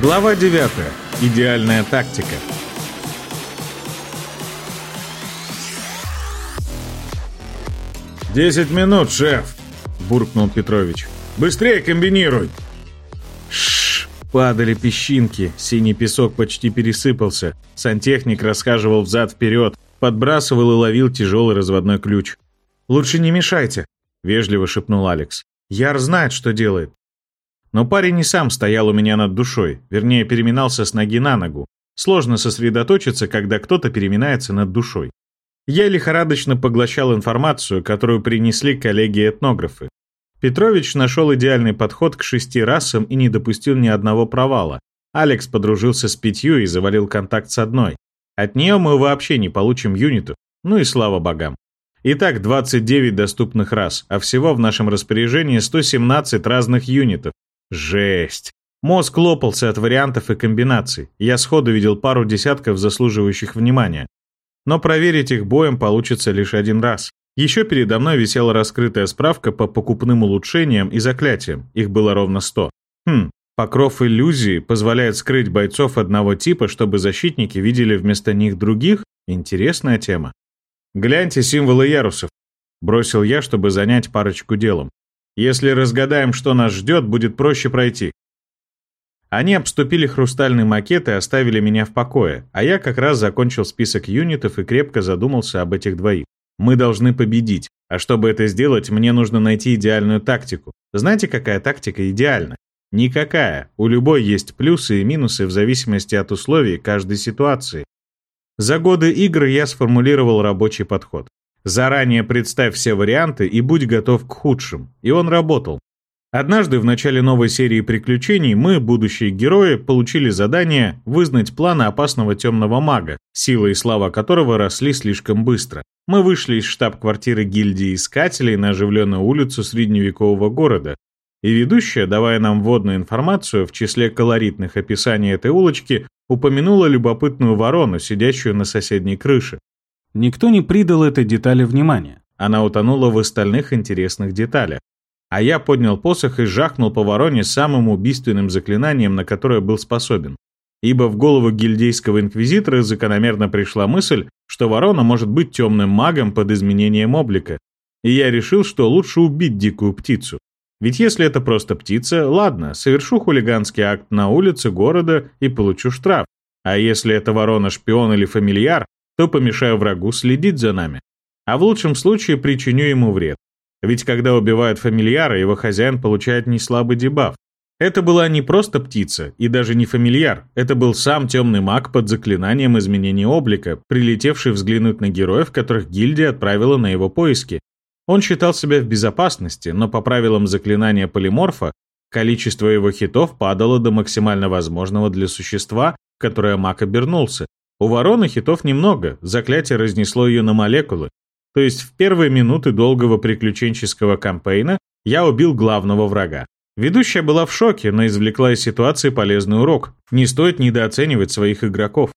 Глава 9. Идеальная тактика. «Десять минут, шеф!» – буркнул Петрович. «Быстрее комбинируй!» Шш! Падали песчинки, синий песок почти пересыпался. Сантехник расхаживал взад-вперед, подбрасывал и ловил тяжелый разводной ключ. «Лучше не мешайте», — вежливо шепнул Алекс. «Яр знает, что делает». Но парень не сам стоял у меня над душой, вернее, переминался с ноги на ногу. Сложно сосредоточиться, когда кто-то переминается над душой. Я лихорадочно поглощал информацию, которую принесли коллеги-этнографы. Петрович нашел идеальный подход к шести расам и не допустил ни одного провала. Алекс подружился с пятью и завалил контакт с одной. От нее мы вообще не получим юнитов, ну и слава богам. Итак, 29 доступных рас, а всего в нашем распоряжении 117 разных юнитов. Жесть. Мозг лопался от вариантов и комбинаций. Я сходу видел пару десятков заслуживающих внимания. Но проверить их боем получится лишь один раз. Еще передо мной висела раскрытая справка по покупным улучшениям и заклятиям. Их было ровно 100. Хм, покров иллюзии позволяет скрыть бойцов одного типа, чтобы защитники видели вместо них других? Интересная тема. Гляньте символы ярусов. Бросил я, чтобы занять парочку делом. Если разгадаем, что нас ждет, будет проще пройти. Они обступили хрустальный макет и оставили меня в покое, а я как раз закончил список юнитов и крепко задумался об этих двоих. Мы должны победить, а чтобы это сделать, мне нужно найти идеальную тактику. Знаете, какая тактика идеальна? Никакая. У любой есть плюсы и минусы в зависимости от условий каждой ситуации. За годы игры я сформулировал рабочий подход. Заранее представь все варианты и будь готов к худшим. И он работал. Однажды в начале новой серии приключений мы, будущие герои, получили задание вызнать планы опасного темного мага, сила и слава которого росли слишком быстро. Мы вышли из штаб-квартиры гильдии искателей на оживленную улицу средневекового города, и ведущая, давая нам вводную информацию, в числе колоритных описаний этой улочки, упомянула любопытную ворону, сидящую на соседней крыше. Никто не придал этой детали внимания. Она утонула в остальных интересных деталях. А я поднял посох и жахнул по вороне самым убийственным заклинанием, на которое был способен. Ибо в голову гильдейского инквизитора закономерно пришла мысль, что ворона может быть темным магом под изменением облика. И я решил, что лучше убить дикую птицу. Ведь если это просто птица, ладно, совершу хулиганский акт на улице города и получу штраф. А если это ворона-шпион или фамильяр, то помешаю врагу следить за нами. А в лучшем случае причиню ему вред. Ведь когда убивают фамильяра, его хозяин получает неслабый дебаф. Это была не просто птица и даже не фамильяр, это был сам темный маг под заклинанием изменения облика, прилетевший взглянуть на героев, которых гильдия отправила на его поиски. Он считал себя в безопасности, но по правилам заклинания полиморфа количество его хитов падало до максимально возможного для существа, которое маг обернулся, у вороны хитов немного, заклятие разнесло ее на молекулы. То есть в первые минуты долгого приключенческого кампейна я убил главного врага. Ведущая была в шоке, но извлекла из ситуации полезный урок. Не стоит недооценивать своих игроков.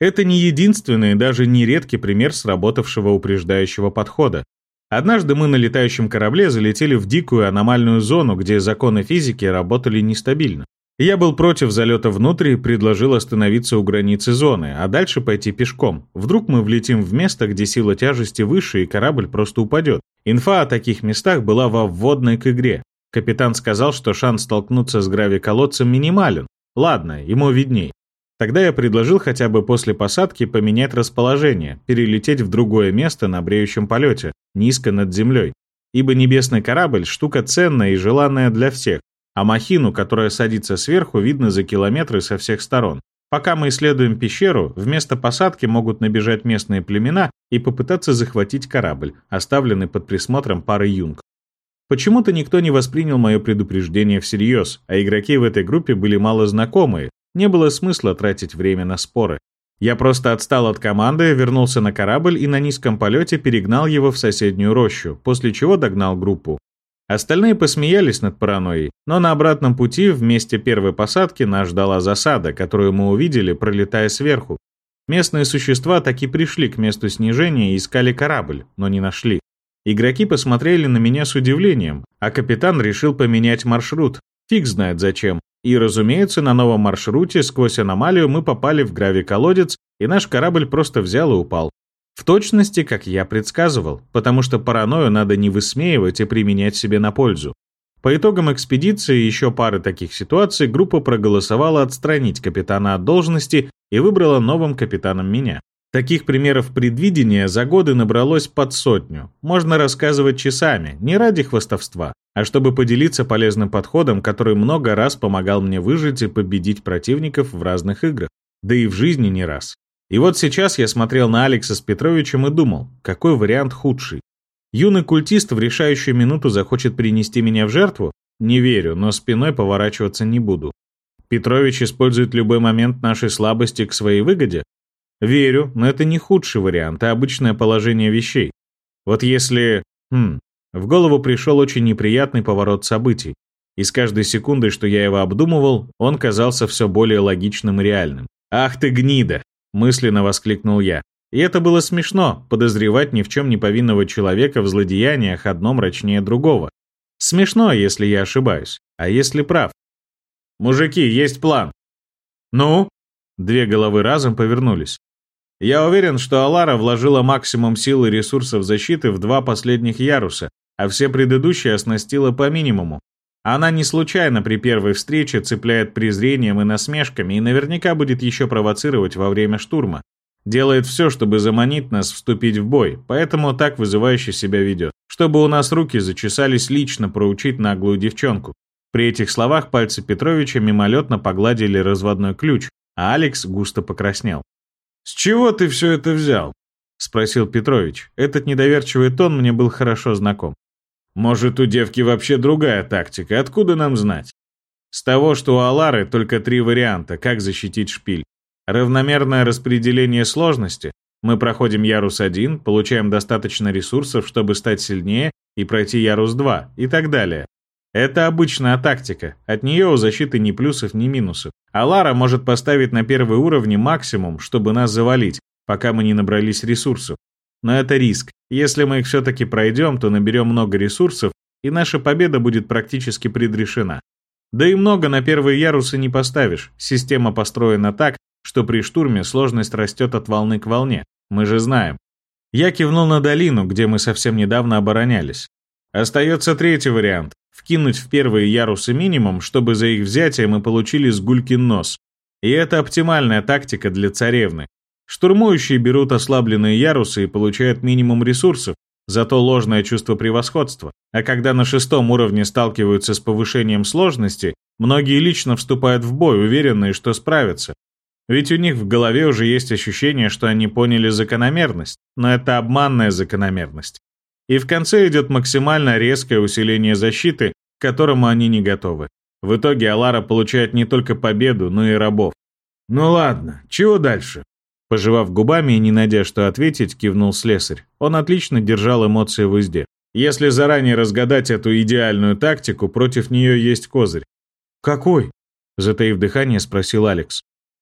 Это не единственный даже не редкий пример сработавшего упреждающего подхода. Однажды мы на летающем корабле залетели в дикую аномальную зону, где законы физики работали нестабильно. Я был против залета внутрь и предложил остановиться у границы зоны, а дальше пойти пешком. Вдруг мы влетим в место, где сила тяжести выше, и корабль просто упадет. Инфа о таких местах была во вводной к игре. Капитан сказал, что шанс столкнуться с гравиколодцем минимален. Ладно, ему видней. Тогда я предложил хотя бы после посадки поменять расположение, перелететь в другое место на бреющем полете, низко над землей. Ибо небесный корабль – штука ценная и желанная для всех, а махину, которая садится сверху, видно за километры со всех сторон. Пока мы исследуем пещеру, вместо посадки могут набежать местные племена и попытаться захватить корабль, оставленный под присмотром пары юнг. Почему-то никто не воспринял мое предупреждение всерьез, а игроки в этой группе были мало знакомые, не было смысла тратить время на споры. Я просто отстал от команды, вернулся на корабль и на низком полете перегнал его в соседнюю рощу, после чего догнал группу. Остальные посмеялись над паранойей, но на обратном пути в месте первой посадки нас ждала засада, которую мы увидели, пролетая сверху. Местные существа таки пришли к месту снижения и искали корабль, но не нашли. Игроки посмотрели на меня с удивлением, а капитан решил поменять маршрут. Фиг знает зачем. И, разумеется, на новом маршруте сквозь аномалию мы попали в гравий-колодец, и наш корабль просто взял и упал. В точности, как я предсказывал, потому что паранойю надо не высмеивать и применять себе на пользу. По итогам экспедиции и еще пары таких ситуаций группа проголосовала отстранить капитана от должности и выбрала новым капитаном меня. Таких примеров предвидения за годы набралось под сотню. Можно рассказывать часами, не ради хвастовства, а чтобы поделиться полезным подходом, который много раз помогал мне выжить и победить противников в разных играх. Да и в жизни не раз. И вот сейчас я смотрел на Алекса с Петровичем и думал, какой вариант худший. Юный культист в решающую минуту захочет принести меня в жертву? Не верю, но спиной поворачиваться не буду. Петрович использует любой момент нашей слабости к своей выгоде? Верю, но это не худший вариант, а обычное положение вещей. Вот если... Хм... В голову пришел очень неприятный поворот событий. И с каждой секундой, что я его обдумывал, он казался все более логичным и реальным. «Ах ты гнида! Мысленно воскликнул я. И это было смешно, подозревать ни в чем не повинного человека в злодеяниях одно мрачнее другого. Смешно, если я ошибаюсь, а если прав. «Мужики, есть план!» «Ну?» Две головы разом повернулись. Я уверен, что Алара вложила максимум сил и ресурсов защиты в два последних яруса, а все предыдущие оснастила по минимуму. Она не случайно при первой встрече цепляет презрением и насмешками и наверняка будет еще провоцировать во время штурма. Делает все, чтобы заманить нас вступить в бой, поэтому так вызывающе себя ведет. Чтобы у нас руки зачесались лично проучить наглую девчонку. При этих словах пальцы Петровича мимолетно погладили разводной ключ, а Алекс густо покраснел. «С чего ты все это взял?» — спросил Петрович. Этот недоверчивый тон мне был хорошо знаком. Может, у девки вообще другая тактика, откуда нам знать? С того, что у Алары только три варианта, как защитить шпиль. Равномерное распределение сложности. Мы проходим ярус 1, получаем достаточно ресурсов, чтобы стать сильнее и пройти ярус 2 и так далее. Это обычная тактика. От нее у защиты ни плюсов, ни минусов. Алара может поставить на первый уровень максимум, чтобы нас завалить, пока мы не набрались ресурсов. Но это риск. Если мы их все-таки пройдем, то наберем много ресурсов, и наша победа будет практически предрешена. Да и много на первые ярусы не поставишь. Система построена так, что при штурме сложность растет от волны к волне. Мы же знаем. Я кивнул на долину, где мы совсем недавно оборонялись. Остается третий вариант. Вкинуть в первые ярусы минимум, чтобы за их взятие мы получили сгулькин нос. И это оптимальная тактика для царевны. Штурмующие берут ослабленные ярусы и получают минимум ресурсов, зато ложное чувство превосходства. А когда на шестом уровне сталкиваются с повышением сложности, многие лично вступают в бой, уверенные, что справятся. Ведь у них в голове уже есть ощущение, что они поняли закономерность, но это обманная закономерность. И в конце идет максимально резкое усиление защиты, к которому они не готовы. В итоге Алара получает не только победу, но и рабов. «Ну ладно, чего дальше?» Пожевав губами и не найдя что ответить, кивнул слесарь. Он отлично держал эмоции в узде. Если заранее разгадать эту идеальную тактику, против нее есть козырь. «Какой?» — затаив дыхание, спросил Алекс.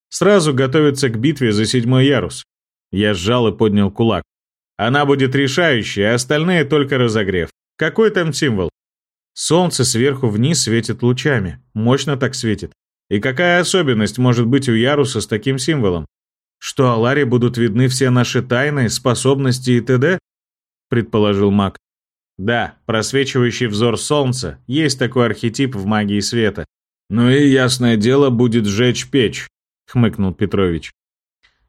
«Сразу готовиться к битве за седьмой ярус». Я сжал и поднял кулак. «Она будет решающей, а остальные только разогрев. Какой там символ?» Солнце сверху вниз светит лучами. Мощно так светит. И какая особенность может быть у яруса с таким символом? Что Аларе будут видны все наши тайны, способности и т.д.? Предположил маг. Да, просвечивающий взор солнца, есть такой архетип в магии света. Ну и ясное дело будет сжечь печь, хмыкнул Петрович.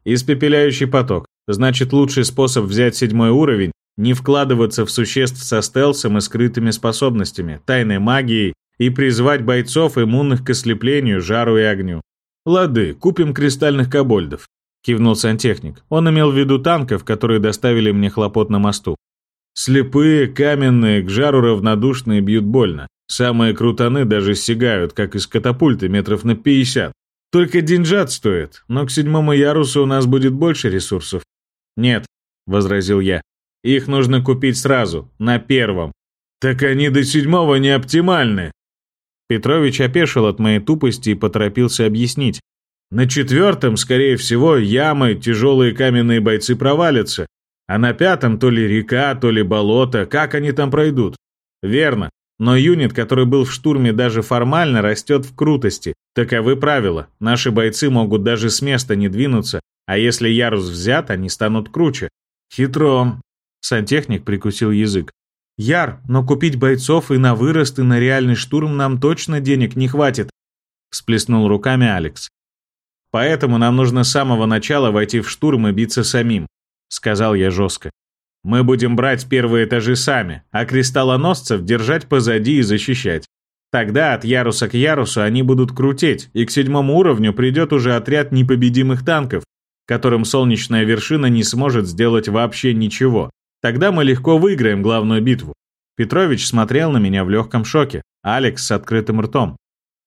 Испепеляющий поток. Значит, лучший способ взять седьмой уровень — не вкладываться в существ со стелсом и скрытыми способностями, тайной магией и призвать бойцов, иммунных к ослеплению, жару и огню. Лады, купим кристальных кобольдов. — кивнул сантехник. Он имел в виду танков, которые доставили мне хлопот на мосту. «Слепые, каменные, к жару равнодушные бьют больно. Самые крутаны даже сигают, как из катапульты, метров на 50. Только деньжат стоит, но к седьмому ярусу у нас будет больше ресурсов». «Нет», — возразил я. «Их нужно купить сразу, на первом». «Так они до седьмого не оптимальны». Петрович опешил от моей тупости и поторопился объяснить. На четвертом, скорее всего, ямы, тяжелые каменные бойцы провалятся. А на пятом то ли река, то ли болото. Как они там пройдут? Верно. Но юнит, который был в штурме даже формально, растет в крутости. Таковы правила. Наши бойцы могут даже с места не двинуться, а если ярус взят, они станут круче. Хитро. Сантехник прикусил язык. Яр, но купить бойцов и на вырост, и на реальный штурм нам точно денег не хватит. Всплеснул руками Алекс. Поэтому нам нужно с самого начала войти в штурм и биться самим, сказал я жестко. Мы будем брать первые этажи сами, а кристаллоносцев держать позади и защищать. Тогда от яруса к ярусу они будут крутить, и к седьмому уровню придет уже отряд непобедимых танков, которым солнечная вершина не сможет сделать вообще ничего. Тогда мы легко выиграем главную битву. Петрович смотрел на меня в легком шоке, Алекс с открытым ртом.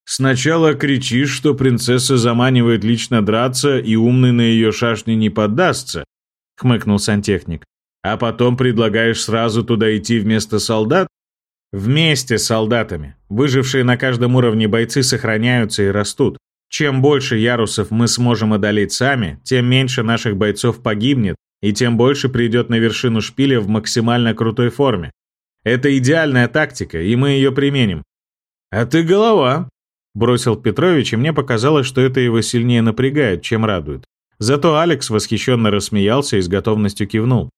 «Сначала кричишь, что принцесса заманивает лично драться, и умный на ее шашне не поддастся», — хмыкнул сантехник. «А потом предлагаешь сразу туда идти вместо солдат? Вместе с солдатами. Выжившие на каждом уровне бойцы сохраняются и растут. Чем больше ярусов мы сможем одолеть сами, тем меньше наших бойцов погибнет, и тем больше придет на вершину шпиля в максимально крутой форме. Это идеальная тактика, и мы ее применим. «А ты голова», — бросил Петрович, и мне показалось, что это его сильнее напрягает, чем радует. Зато Алекс восхищенно рассмеялся и с готовностью кивнул.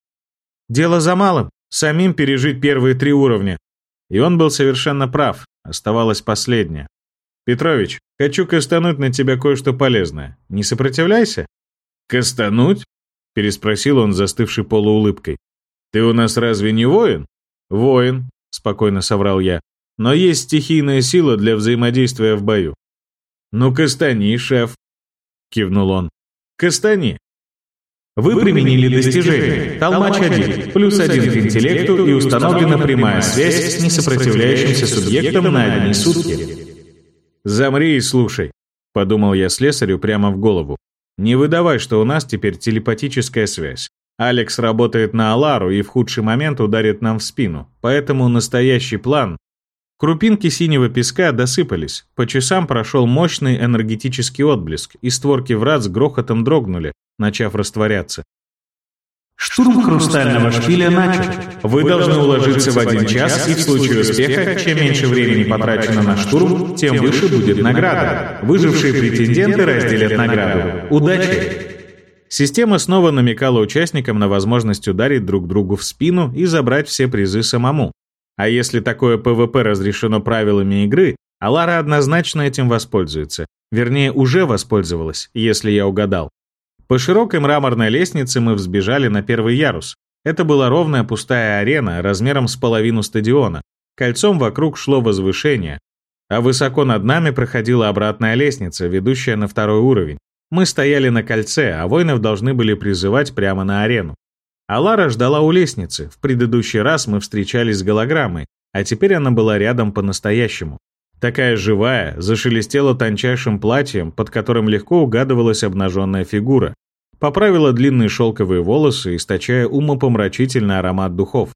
«Дело за малым. Самим пережить первые три уровня. И он был совершенно прав, оставалось последнее. «Петрович, хочу кастануть на тебя кое-что полезное. Не сопротивляйся?» «Кастануть?» — переспросил он, застывший полуулыбкой. «Ты у нас разве не воин?» «Воин», — спокойно соврал я. «Но есть стихийная сила для взаимодействия в бою». «Ну, кастани, шеф», — кивнул он. «Кастани, вы применили достижение «Толмач-1», плюс один к интеллекту и установлена прямая связь с несопротивляющимся субъектом на одни сутки. «Замри и слушай», — подумал я слесарю прямо в голову. «Не выдавай, что у нас теперь телепатическая связь. Алекс работает на Алару и в худший момент ударит нам в спину, поэтому настоящий план Крупинки синего песка досыпались, по часам прошел мощный энергетический отблеск, и створки врат с грохотом дрогнули, начав растворяться. Штурм хрустального шпиля начат. Вы должны уложиться в один час, и в случае успеха, чем меньше времени потрачено на штурм, тем выше будет награда. Выжившие претенденты разделят награду. Удачи! Система снова намекала участникам на возможность ударить друг другу в спину и забрать все призы самому. А если такое ПВП разрешено правилами игры, Алара однозначно этим воспользуется. Вернее, уже воспользовалась, если я угадал. По широкой мраморной лестнице мы взбежали на первый ярус. Это была ровная пустая арена размером с половину стадиона. Кольцом вокруг шло возвышение, а высоко над нами проходила обратная лестница, ведущая на второй уровень. Мы стояли на кольце, а воинов должны были призывать прямо на арену. А Лара ждала у лестницы. В предыдущий раз мы встречались с голограммой, а теперь она была рядом по-настоящему. Такая живая, зашелестела тончайшим платьем, под которым легко угадывалась обнаженная фигура. Поправила длинные шелковые волосы, источая умопомрачительный аромат духов.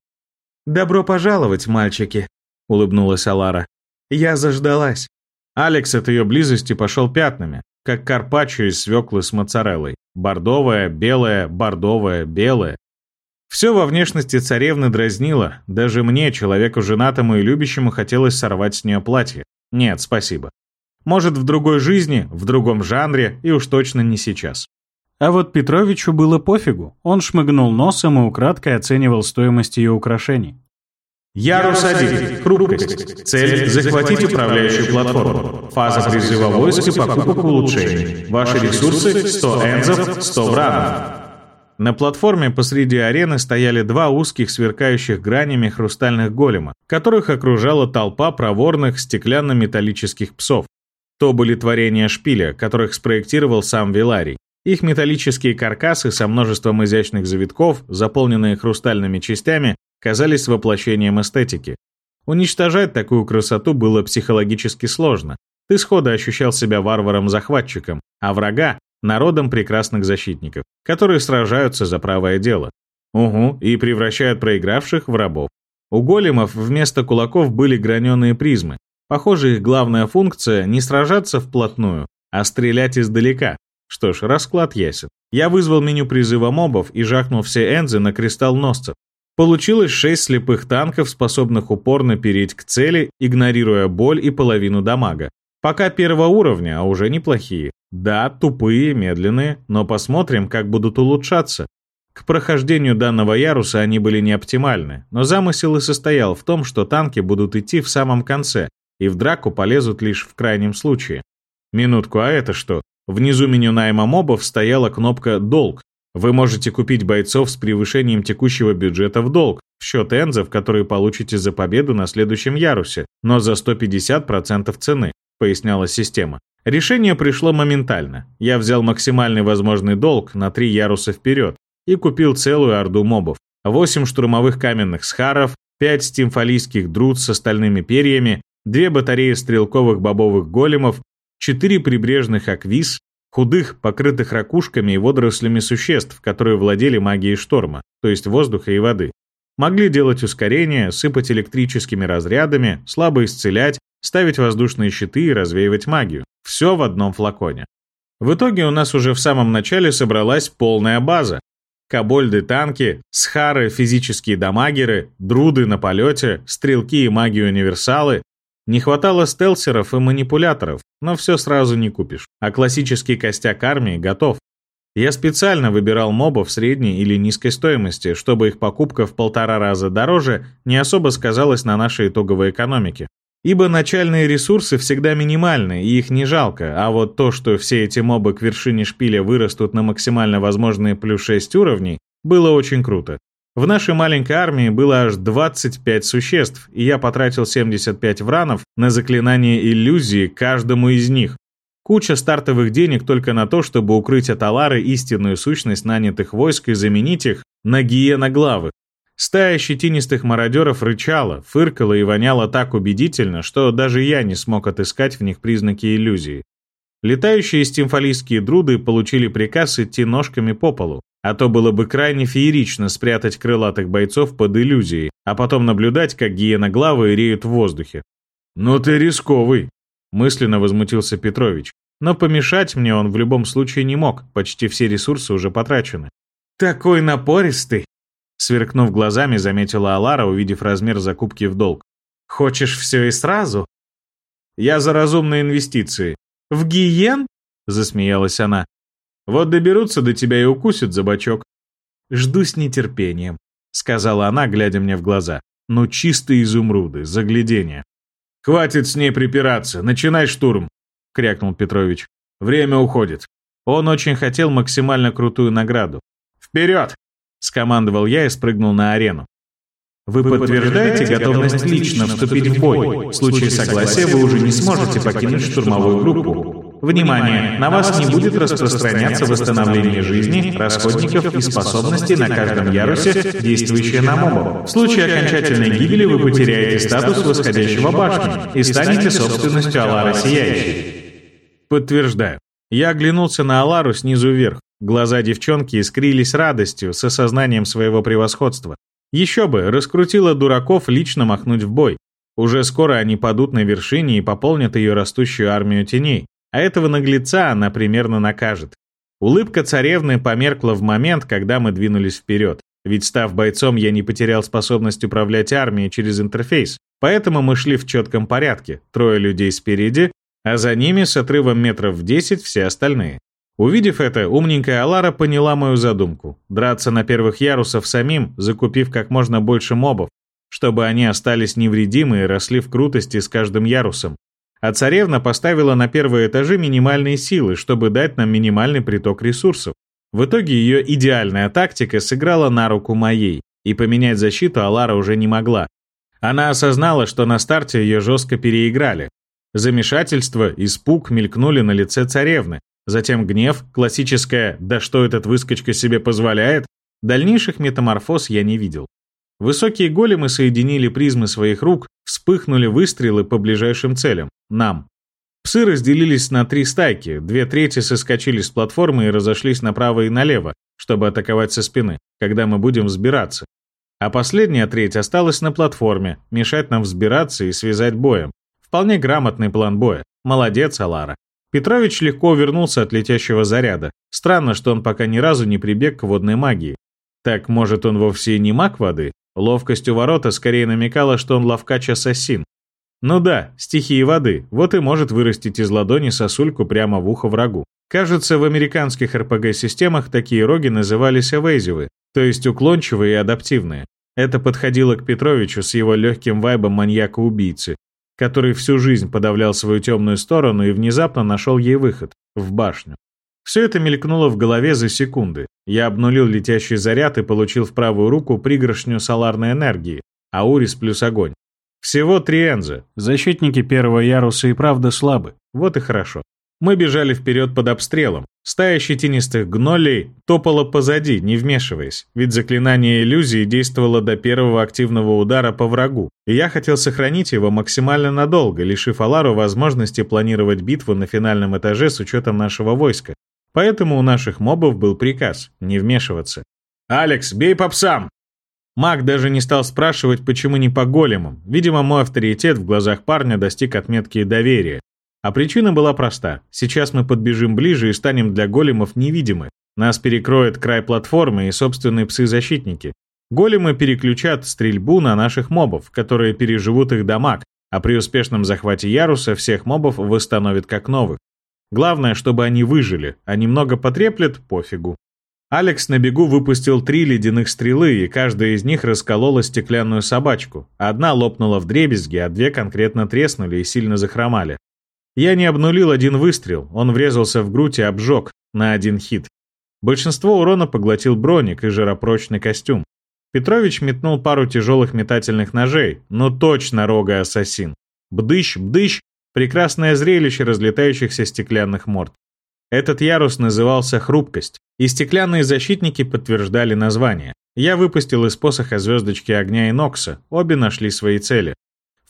«Добро пожаловать, мальчики», — улыбнулась Алара. «Я заждалась». Алекс от ее близости пошел пятнами, как карпаччо из свеклы с моцареллой. Бордовая, белая, бордовая, белая. Все во внешности царевны дразнило, даже мне, человеку женатому и любящему, хотелось сорвать с нее платье. Нет, спасибо. Может, в другой жизни, в другом жанре, и уж точно не сейчас. А вот Петровичу было пофигу. Он шмыгнул носом и украдкой оценивал стоимость ее украшений. Ярус 1. Хрупкость. Цель – захватить управляющую платформу. Фаза призыва войск и покупок улучшений. Ваши ресурсы – 100 энзов, 100 вранов. На платформе посреди арены стояли два узких сверкающих гранями хрустальных голема, которых окружала толпа проворных стеклянно-металлических псов. То были творения шпиля, которых спроектировал сам Виларий. Их металлические каркасы со множеством изящных завитков, заполненные хрустальными частями, казались воплощением эстетики. Уничтожать такую красоту было психологически сложно. Ты сходу ощущал себя варваром-захватчиком, а врага народом прекрасных защитников, которые сражаются за правое дело. Угу, и превращают проигравших в рабов. У големов вместо кулаков были граненые призмы. Похоже, их главная функция не сражаться вплотную, а стрелять издалека. Что ж, расклад ясен. Я вызвал меню призыва мобов и жахнул все энзы на кристалл носцев. Получилось шесть слепых танков, способных упорно переть к цели, игнорируя боль и половину дамага. Пока первого уровня, а уже неплохие. Да, тупые, медленные, но посмотрим, как будут улучшаться. К прохождению данного яруса они были не оптимальны, но замысел и состоял в том, что танки будут идти в самом конце и в драку полезут лишь в крайнем случае. Минутку, а это что? Внизу меню найма мобов стояла кнопка «Долг». Вы можете купить бойцов с превышением текущего бюджета в долг, в счет энзов, которые получите за победу на следующем ярусе, но за 150% цены, поясняла система. Решение пришло моментально. Я взял максимальный возможный долг на три яруса вперед и купил целую орду мобов. 8 штурмовых каменных схаров, 5 стимфалийских друд с остальными перьями, две батареи стрелковых бобовых големов, четыре прибрежных аквиз, худых, покрытых ракушками и водорослями существ, которые владели магией шторма, то есть воздуха и воды. Могли делать ускорение, сыпать электрическими разрядами, слабо исцелять, ставить воздушные щиты и развеивать магию. Все в одном флаконе. В итоге у нас уже в самом начале собралась полная база. Кобольды-танки, схары, физические дамагеры, друды на полете, стрелки и маги-универсалы, не хватало стелсеров и манипуляторов, но все сразу не купишь. А классический костяк армии готов. Я специально выбирал мобов средней или низкой стоимости, чтобы их покупка в полтора раза дороже не особо сказалась на нашей итоговой экономике. Ибо начальные ресурсы всегда минимальны, и их не жалко, а вот то, что все эти мобы к вершине шпиля вырастут на максимально возможные плюс 6 уровней, было очень круто. В нашей маленькой армии было аж 25 существ, и я потратил 75 вранов на заклинание иллюзии каждому из них. Куча стартовых денег только на то, чтобы укрыть от Алары истинную сущность нанятых войск и заменить их на гиеноглавы. Стая щетинистых мародеров рычала, фыркала и воняла так убедительно, что даже я не смог отыскать в них признаки иллюзии. Летающие стимфалийские друды получили приказ идти ножками по полу, а то было бы крайне феерично спрятать крылатых бойцов под иллюзией, а потом наблюдать, как гиеноглавы реют в воздухе. «Ну ты рисковый», — мысленно возмутился Петрович. Но помешать мне он в любом случае не мог, почти все ресурсы уже потрачены. «Такой напористый!» Сверкнув глазами, заметила Алара, увидев размер закупки в долг. «Хочешь все и сразу?» «Я за разумные инвестиции». «В гиен?» — засмеялась она. Вот доберутся до тебя и укусят за бочок. Жду с нетерпением, сказала она, глядя мне в глаза. Ну, чистые изумруды, загляденье. Хватит с ней припираться, начинай штурм, крякнул Петрович. Время уходит. Он очень хотел максимально крутую награду. Вперед! Скомандовал я и спрыгнул на арену. Вы подтверждаете готовность лично вступить в бой. В случае согласия вы уже не сможете покинуть штурмовую группу. Внимание! На вас не будет распространяться восстановление жизни, расходников и способностей на каждом ярусе, действующие на мобов. В случае окончательной гибели вы потеряете статус восходящего башни и станете собственностью Алара Сияющей. Подтверждаю. Я оглянулся на Алару снизу вверх. Глаза девчонки искрились радостью, с осознанием своего превосходства. Еще бы, раскрутила дураков лично махнуть в бой. Уже скоро они падут на вершине и пополнят ее растущую армию теней. А этого наглеца она примерно накажет. Улыбка царевны померкла в момент, когда мы двинулись вперед. Ведь став бойцом, я не потерял способность управлять армией через интерфейс. Поэтому мы шли в четком порядке. Трое людей спереди, а за ними с отрывом метров в 10 все остальные. Увидев это, умненькая Алара поняла мою задумку. Драться на первых ярусах самим, закупив как можно больше мобов, чтобы они остались невредимы и росли в крутости с каждым ярусом, а царевна поставила на первые этажи минимальные силы, чтобы дать нам минимальный приток ресурсов. В итоге ее идеальная тактика сыграла на руку моей, и поменять защиту Алара уже не могла. Она осознала, что на старте ее жестко переиграли. Замешательство, испуг мелькнули на лице царевны, затем гнев, классическое «да что этот выскочка себе позволяет?», дальнейших метаморфоз я не видел. Высокие големы соединили призмы своих рук, вспыхнули выстрелы по ближайшим целям — нам. Псы разделились на три стайки, две трети соскочили с платформы и разошлись направо и налево, чтобы атаковать со спины, когда мы будем взбираться. А последняя треть осталась на платформе, мешать нам взбираться и связать боем. Вполне грамотный план боя. Молодец, Алара. Петрович легко вернулся от летящего заряда. Странно, что он пока ни разу не прибег к водной магии. Так, может, он вовсе не маг воды? Ловкость у ворота скорее намекала, что он ловкач-ассасин. Ну да, стихии воды, вот и может вырастить из ладони сосульку прямо в ухо врагу. Кажется, в американских РПГ-системах такие роги назывались эвейзивы, то есть уклончивые и адаптивные. Это подходило к Петровичу с его легким вайбом маньяка-убийцы, который всю жизнь подавлял свою темную сторону и внезапно нашел ей выход — в башню. Все это мелькнуло в голове за секунды. Я обнулил летящий заряд и получил в правую руку пригоршню соларной энергии, аурис плюс огонь. Всего три энза. Защитники первого яруса и правда слабы. Вот и хорошо. Мы бежали вперед под обстрелом. Стая щетинистых гнолей топала позади, не вмешиваясь, ведь заклинание иллюзии действовало до первого активного удара по врагу, и я хотел сохранить его максимально надолго, лишив Алару возможности планировать битву на финальном этаже с учетом нашего войска. Поэтому у наших мобов был приказ не вмешиваться. «Алекс, бей по псам!» Маг даже не стал спрашивать, почему не по големам. Видимо, мой авторитет в глазах парня достиг отметки доверия. А причина была проста. Сейчас мы подбежим ближе и станем для големов невидимы. Нас перекроет край платформы и собственные псы-защитники. Големы переключат стрельбу на наших мобов, которые переживут их дамаг, а при успешном захвате яруса всех мобов восстановят как новых. Главное, чтобы они выжили, а немного потреплет – пофигу. Алекс на бегу выпустил три ледяных стрелы, и каждая из них расколола стеклянную собачку. Одна лопнула в дребезги, а две конкретно треснули и сильно захромали. Я не обнулил один выстрел, он врезался в грудь и обжег на один хит. Большинство урона поглотил броник и жиропрочный костюм. Петрович метнул пару тяжелых метательных ножей, но точно рога ассасин. Бдыщ, бдыщ, прекрасное зрелище разлетающихся стеклянных морд. Этот ярус назывался «Хрупкость», и стеклянные защитники подтверждали название. Я выпустил из посоха звездочки огня и Нокса, обе нашли свои цели.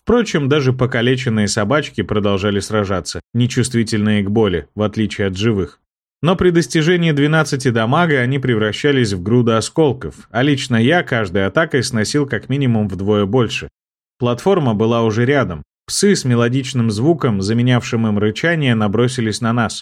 Впрочем, даже покалеченные собачки продолжали сражаться, нечувствительные к боли, в отличие от живых. Но при достижении 12 дамага они превращались в груду осколков, а лично я каждой атакой сносил как минимум вдвое больше. Платформа была уже рядом. Псы с мелодичным звуком, заменявшим им рычание, набросились на нас.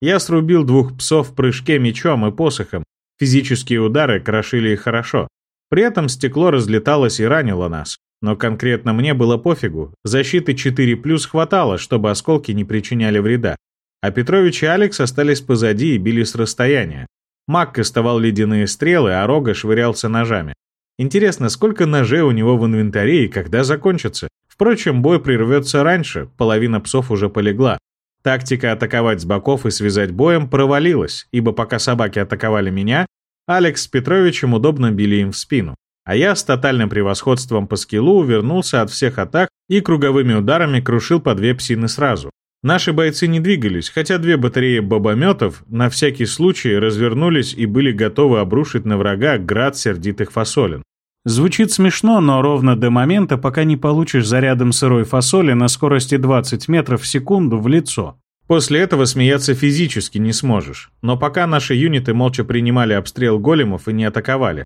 Я срубил двух псов в прыжке мечом и посохом. Физические удары крошили их хорошо. При этом стекло разлеталось и ранило нас. Но конкретно мне было пофигу. Защиты 4+, хватало, чтобы осколки не причиняли вреда. А Петрович и Алекс остались позади и били с расстояния. Мак кастовал ледяные стрелы, а Рога швырялся ножами. Интересно, сколько ножей у него в инвентаре и когда закончится? Впрочем, бой прервется раньше, половина псов уже полегла. Тактика атаковать с боков и связать боем провалилась, ибо пока собаки атаковали меня, Алекс с Петровичем удобно били им в спину а я с тотальным превосходством по скиллу увернулся от всех атак и круговыми ударами крушил по две псины сразу. Наши бойцы не двигались, хотя две батареи бобометов на всякий случай развернулись и были готовы обрушить на врага град сердитых фасолин. Звучит смешно, но ровно до момента, пока не получишь зарядом сырой фасоли на скорости 20 метров в секунду в лицо. После этого смеяться физически не сможешь. Но пока наши юниты молча принимали обстрел големов и не атаковали,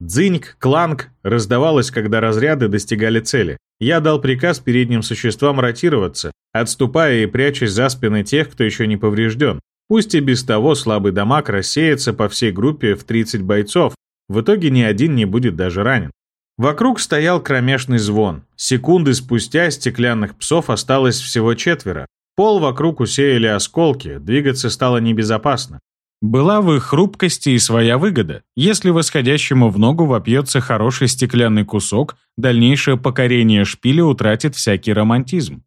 Дзыньк, кланг раздавалось, когда разряды достигали цели. Я дал приказ передним существам ротироваться, отступая и прячась за спины тех, кто еще не поврежден. Пусть и без того слабый дамаг рассеется по всей группе в 30 бойцов, в итоге ни один не будет даже ранен. Вокруг стоял кромешный звон. Секунды спустя стеклянных псов осталось всего четверо. Пол вокруг усеяли осколки, двигаться стало небезопасно. Была в их хрупкости и своя выгода. Если восходящему в ногу вопьется хороший стеклянный кусок, дальнейшее покорение шпиля утратит всякий романтизм.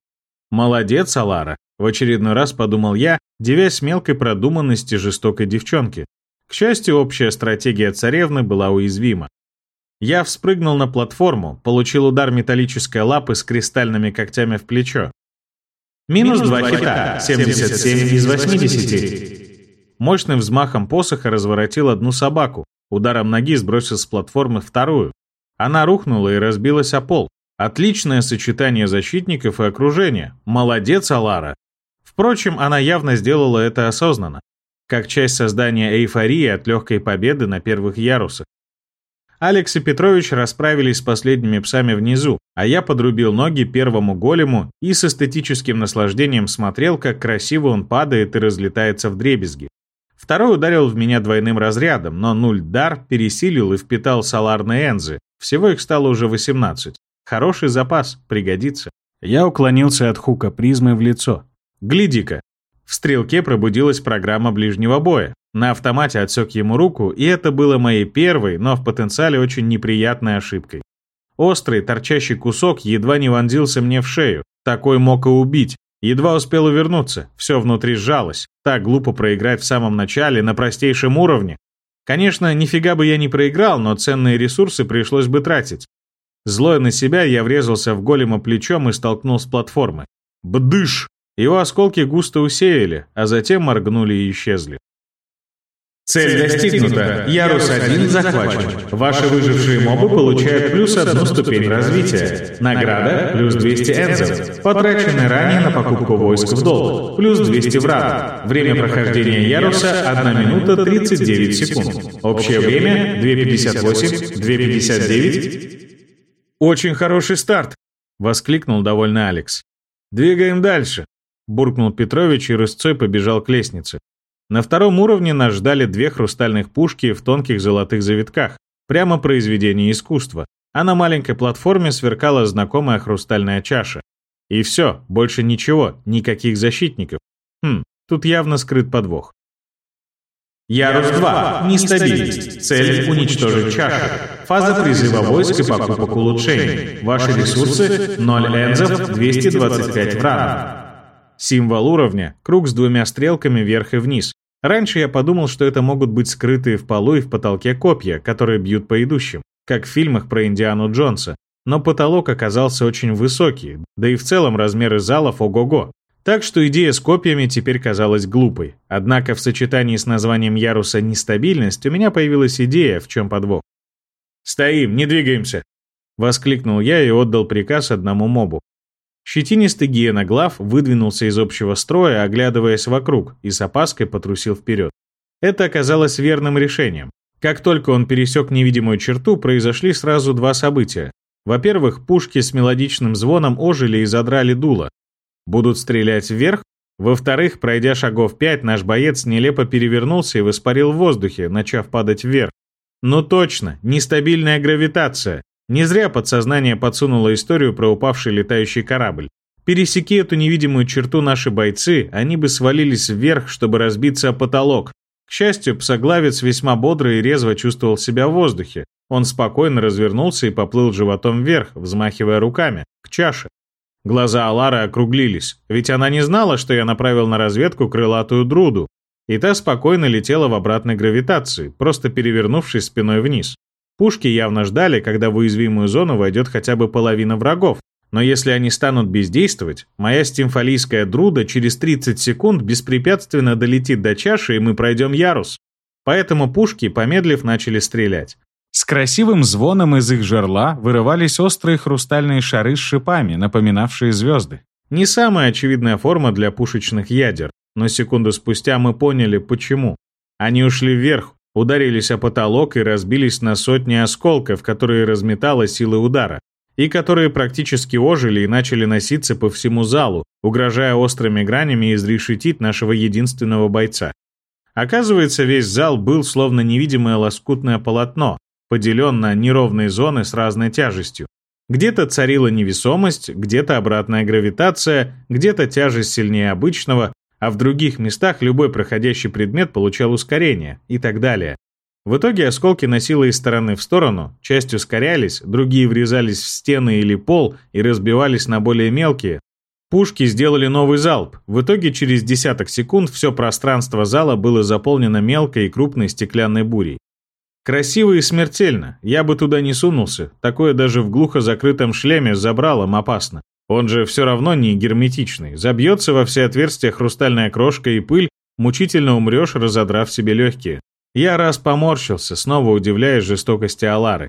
«Молодец, Алара!» — в очередной раз подумал я, девясь мелкой продуманности жестокой девчонки. К счастью, общая стратегия царевны была уязвима. Я вспрыгнул на платформу, получил удар металлической лапы с кристальными когтями в плечо. Минус, Минус 2 хита, 77 из 80. Мощным взмахом посоха разворотил одну собаку, ударом ноги сбросил с платформы вторую. Она рухнула и разбилась о пол. Отличное сочетание защитников и окружения. Молодец, Алара. Впрочем, она явно сделала это осознанно, как часть создания эйфории от легкой победы на первых ярусах. Алекс и Петрович расправились с последними псами внизу, а я подрубил ноги первому голему и с эстетическим наслаждением смотрел, как красиво он падает и разлетается в дребезги. Второй ударил в меня двойным разрядом, но нуль-дар пересилил и впитал соларные энзы. Всего их стало уже 18. Хороший запас, пригодится. Я уклонился от хука призмы в лицо. Гляди-ка. В стрелке пробудилась программа ближнего боя. На автомате отсек ему руку, и это было моей первой, но в потенциале очень неприятной ошибкой. Острый, торчащий кусок едва не вонзился мне в шею. Такой мог и убить. Едва успел увернуться, все внутри сжалось. Так глупо проиграть в самом начале, на простейшем уровне. Конечно, нифига бы я не проиграл, но ценные ресурсы пришлось бы тратить. Злой на себя, я врезался в голема плечом и столкнул с платформы. Бдыш! Его осколки густо усеяли, а затем моргнули и исчезли. Цель достигнута. Ярус 1 захвачен. Ваши выжившие мобы получают плюс одну ступень развития. Награда – плюс 200 энзов. Потрачены ранее на покупку войск в долг. Плюс 200 врат. Время прохождения Яруса – 1 минута 39 секунд. Общее время – 2.58, 2.59. «Очень хороший старт!» — воскликнул довольно Алекс. «Двигаем дальше!» — буркнул Петрович и рысцой побежал к лестнице. На втором уровне нас ждали две хрустальных пушки в тонких золотых завитках, прямо произведение искусства, а на маленькой платформе сверкала знакомая хрустальная чаша. И все, больше ничего, никаких защитников. Хм, тут явно скрыт подвох. Ярус-2. Нестабильность. Цель – уничтожить чашу. Фаза призыва войск и покупок улучшений. Ваши ресурсы – 0 энзов, 225 врат. Символ уровня – круг с двумя стрелками вверх и вниз, Раньше я подумал, что это могут быть скрытые в полу и в потолке копья, которые бьют по идущим, как в фильмах про Индиану Джонса. Но потолок оказался очень высокий, да и в целом размеры залов ого-го. Так что идея с копьями теперь казалась глупой. Однако в сочетании с названием яруса «нестабильность» у меня появилась идея, в чем подвох. «Стоим, не двигаемся!» Воскликнул я и отдал приказ одному мобу. Щетинистый гиеноглав выдвинулся из общего строя, оглядываясь вокруг, и с опаской потрусил вперед. Это оказалось верным решением. Как только он пересек невидимую черту, произошли сразу два события. Во-первых, пушки с мелодичным звоном ожили и задрали дуло. Будут стрелять вверх? Во-вторых, пройдя шагов пять, наш боец нелепо перевернулся и воспарил в воздухе, начав падать вверх. Ну точно, нестабильная гравитация. Не зря подсознание подсунуло историю про упавший летающий корабль. Пересеки эту невидимую черту наши бойцы, они бы свалились вверх, чтобы разбиться о потолок. К счастью, псоглавец весьма бодро и резво чувствовал себя в воздухе. Он спокойно развернулся и поплыл животом вверх, взмахивая руками, к чаше. Глаза Алары округлились, ведь она не знала, что я направил на разведку крылатую друду, и та спокойно летела в обратной гравитации, просто перевернувшись спиной вниз. Пушки явно ждали, когда в уязвимую зону войдет хотя бы половина врагов. Но если они станут бездействовать, моя стимфалийская друда через 30 секунд беспрепятственно долетит до чаши, и мы пройдем ярус. Поэтому пушки, помедлив, начали стрелять. С красивым звоном из их жерла вырывались острые хрустальные шары с шипами, напоминавшие звезды. Не самая очевидная форма для пушечных ядер, но секунду спустя мы поняли, почему. Они ушли вверх, ударились о потолок и разбились на сотни осколков, которые разметало силой удара, и которые практически ожили и начали носиться по всему залу, угрожая острыми гранями изрешетить нашего единственного бойца. Оказывается, весь зал был словно невидимое лоскутное полотно, поделен на неровные зоны с разной тяжестью. Где-то царила невесомость, где-то обратная гравитация, где-то тяжесть сильнее обычного, а в других местах любой проходящий предмет получал ускорение и так далее. В итоге осколки носило из стороны в сторону, часть ускорялись, другие врезались в стены или пол и разбивались на более мелкие. Пушки сделали новый залп. В итоге через десяток секунд все пространство зала было заполнено мелкой и крупной стеклянной бурей. Красиво и смертельно. Я бы туда не сунулся. Такое даже в глухо закрытом шлеме с забралом опасно. Он же все равно не герметичный. Забьется во все отверстия хрустальная крошка и пыль, мучительно умрешь, разодрав себе легкие. Я раз поморщился, снова удивляясь жестокости Алары.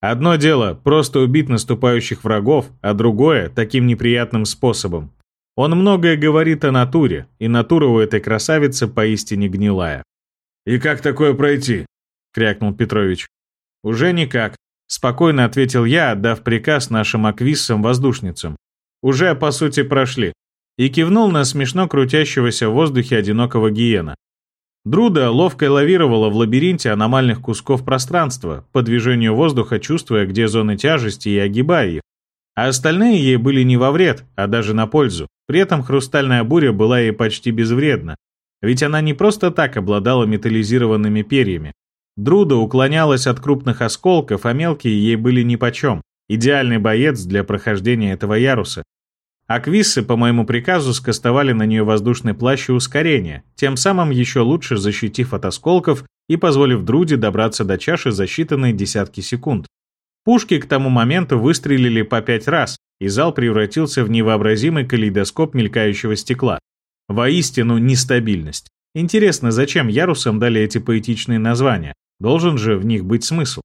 Одно дело – просто убить наступающих врагов, а другое – таким неприятным способом. Он многое говорит о натуре, и натура у этой красавицы поистине гнилая. «И как такое пройти?» – крякнул Петрович. «Уже никак», – спокойно ответил я, отдав приказ нашим аквиссам-воздушницам. Уже, по сути, прошли. И кивнул на смешно крутящегося в воздухе одинокого гиена. Друда ловко лавировала в лабиринте аномальных кусков пространства, по движению воздуха чувствуя, где зоны тяжести и огибая их. а остальные ей были не во вред, а даже на пользу. При этом хрустальная буря была ей почти безвредна, ведь она не просто так обладала металлизированными перьями. Друда уклонялась от крупных осколков, а мелкие ей были нипочем. Идеальный боец для прохождения этого яруса. Аквиссы, по моему приказу, скостовали на нее воздушный плащ и ускорение, тем самым еще лучше защитив от осколков и позволив Друде добраться до чаши за считанные десятки секунд. Пушки к тому моменту выстрелили по пять раз, и зал превратился в невообразимый калейдоскоп мелькающего стекла. Воистину нестабильность. Интересно, зачем ярусам дали эти поэтичные названия? Должен же в них быть смысл.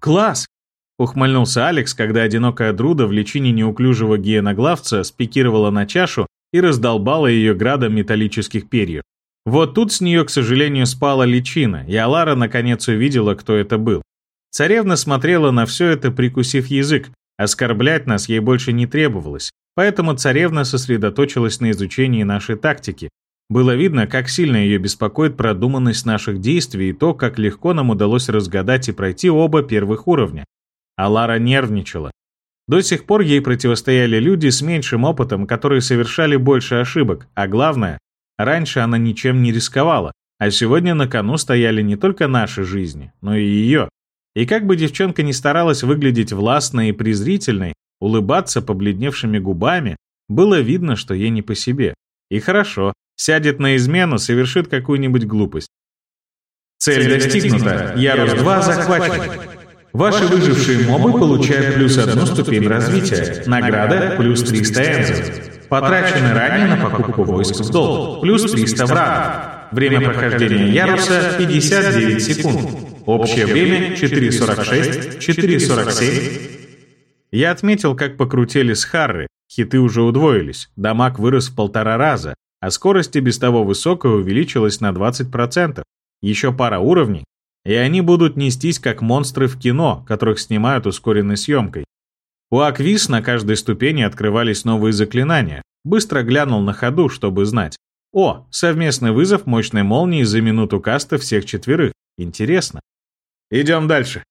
«Класс!» — ухмыльнулся Алекс, когда одинокая друда в личине неуклюжего гиеноглавца спикировала на чашу и раздолбала ее градом металлических перьев. Вот тут с нее, к сожалению, спала личина, и Алара наконец увидела, кто это был. Царевна смотрела на все это, прикусив язык. Оскорблять нас ей больше не требовалось, поэтому царевна сосредоточилась на изучении нашей тактики. Было видно, как сильно ее беспокоит продуманность наших действий и то, как легко нам удалось разгадать и пройти оба первых уровня. А Лара нервничала. До сих пор ей противостояли люди с меньшим опытом, которые совершали больше ошибок, а главное, раньше она ничем не рисковала, а сегодня на кону стояли не только наши жизни, но и ее. И как бы девчонка ни старалась выглядеть властной и презрительной, улыбаться побледневшими губами, было видно, что ей не по себе. И хорошо, сядет на измену, совершит какую-нибудь глупость. Цель достигнута. Ярус 2 захвачен. Ваши выжившие мобы получают плюс одну ступень развития. Награда плюс 300 энзов. Потрачены ранее на покупку войск в долг. Плюс 300 врагов. Время прохождения яруса 59 секунд. Общее время 4.46, 4.47. Я отметил, как покрутили с Харры, хиты уже удвоились, дамаг вырос в полтора раза, а скорость и без того высокая увеличилась на 20%. Еще пара уровней, и они будут нестись как монстры в кино, которых снимают ускоренной съемкой. У Аквис на каждой ступени открывались новые заклинания. Быстро глянул на ходу, чтобы знать. О, совместный вызов мощной молнии за минуту каста всех четверых. Интересно. Идем дальше.